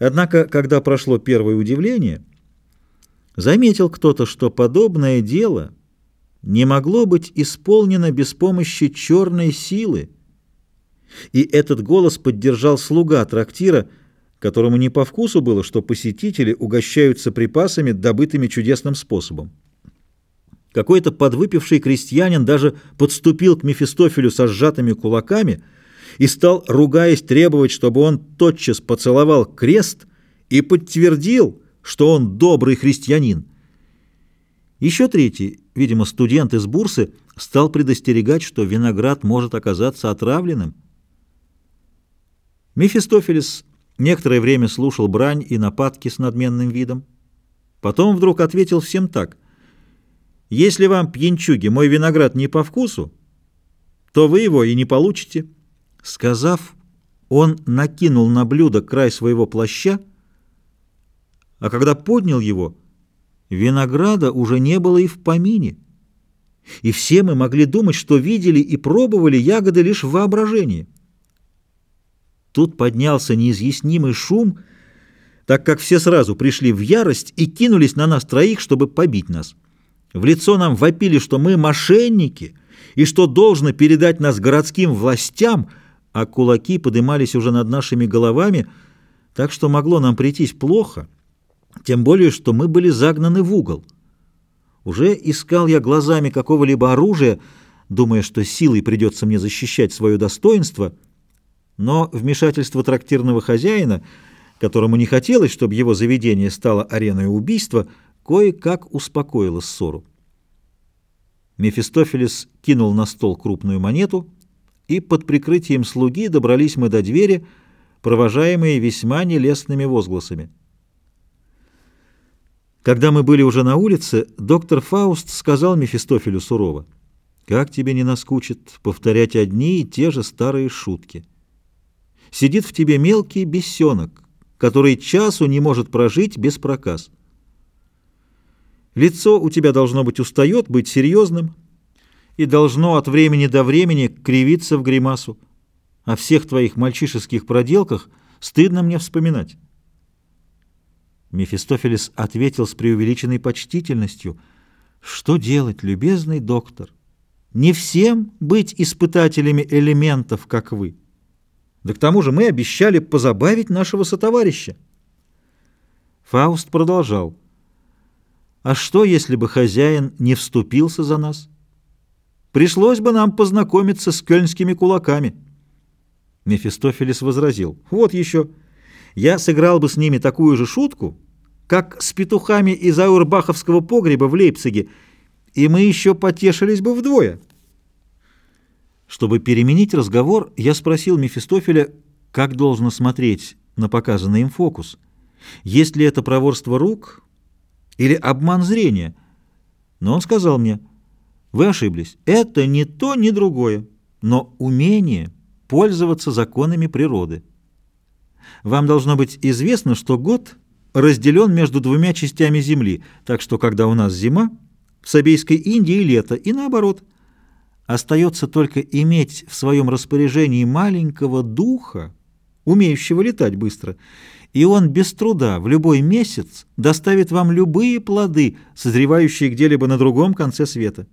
Однако, когда прошло первое удивление, заметил кто-то, что подобное дело не могло быть исполнено без помощи черной силы. И этот голос поддержал слуга трактира, которому не по вкусу было, что посетители угощаются припасами, добытыми чудесным способом. Какой-то подвыпивший крестьянин даже подступил к Мефистофелю со сжатыми кулаками — и стал, ругаясь, требовать, чтобы он тотчас поцеловал крест и подтвердил, что он добрый христианин. Еще третий, видимо, студент из Бурсы, стал предостерегать, что виноград может оказаться отравленным. Мефистофелес некоторое время слушал брань и нападки с надменным видом. Потом вдруг ответил всем так. «Если вам, пьянчуги, мой виноград не по вкусу, то вы его и не получите». Сказав, он накинул на блюдо край своего плаща, а когда поднял его, винограда уже не было и в помине. И все мы могли думать, что видели и пробовали ягоды лишь в воображении. Тут поднялся неизъяснимый шум, так как все сразу пришли в ярость и кинулись на нас троих, чтобы побить нас. В лицо нам вопили, что мы мошенники и что должно передать нас городским властям – а кулаки подымались уже над нашими головами, так что могло нам прийтись плохо, тем более, что мы были загнаны в угол. Уже искал я глазами какого-либо оружия, думая, что силой придется мне защищать свое достоинство, но вмешательство трактирного хозяина, которому не хотелось, чтобы его заведение стало ареной убийства, кое-как успокоило ссору. Мефистофелес кинул на стол крупную монету — и под прикрытием слуги добрались мы до двери, провожаемые весьма нелестными возгласами. Когда мы были уже на улице, доктор Фауст сказал Мефистофелю сурово, «Как тебе не наскучит повторять одни и те же старые шутки? Сидит в тебе мелкий бесенок, который часу не может прожить без проказ. Лицо у тебя должно быть устает быть серьезным, и должно от времени до времени кривиться в гримасу. О всех твоих мальчишеских проделках стыдно мне вспоминать. Мефистофелес ответил с преувеличенной почтительностью. «Что делать, любезный доктор? Не всем быть испытателями элементов, как вы. Да к тому же мы обещали позабавить нашего сотоварища». Фауст продолжал. «А что, если бы хозяин не вступился за нас?» Пришлось бы нам познакомиться с кёльнскими кулаками. Мефистофелес возразил. Вот еще. Я сыграл бы с ними такую же шутку, как с петухами из Аурбаховского погреба в Лейпциге, и мы еще потешились бы вдвое. Чтобы переменить разговор, я спросил Мефистофеля, как должно смотреть на показанный им фокус. Есть ли это проворство рук или обман зрения? Но он сказал мне – вы ошиблись. Это не то, ни другое, но умение пользоваться законами природы. Вам должно быть известно, что год разделен между двумя частями Земли, так что когда у нас зима, в Сабейской Индии лето, и наоборот. Остается только иметь в своем распоряжении маленького духа, умеющего летать быстро, и он без труда в любой месяц доставит вам любые плоды, созревающие где-либо на другом конце света.